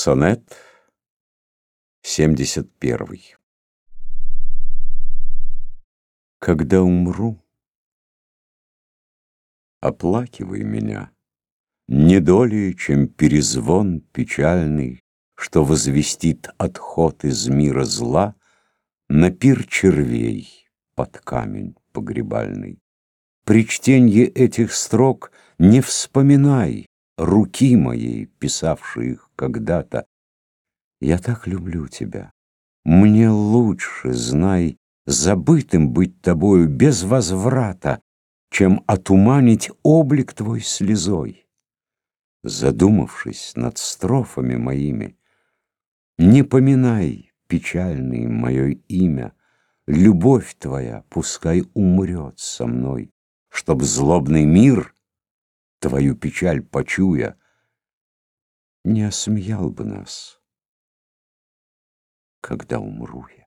Сонет 71 Когда умру, оплакивай меня, Не долее, чем перезвон печальный, Что возвестит отход из мира зла На пир червей под камень погребальный. При чтенье этих строк не вспоминай руки моей, писавшей их когда-то. Я так люблю тебя. Мне лучше, знай, забытым быть тобою без возврата, чем отуманить облик твой слезой. Задумавшись над строфами моими, не поминай печальное мое имя, Любовь твоя пускай умрет со мной, Чтоб злобный мир, твою печаль почуя, Не осмеял бы нас, когда умру я.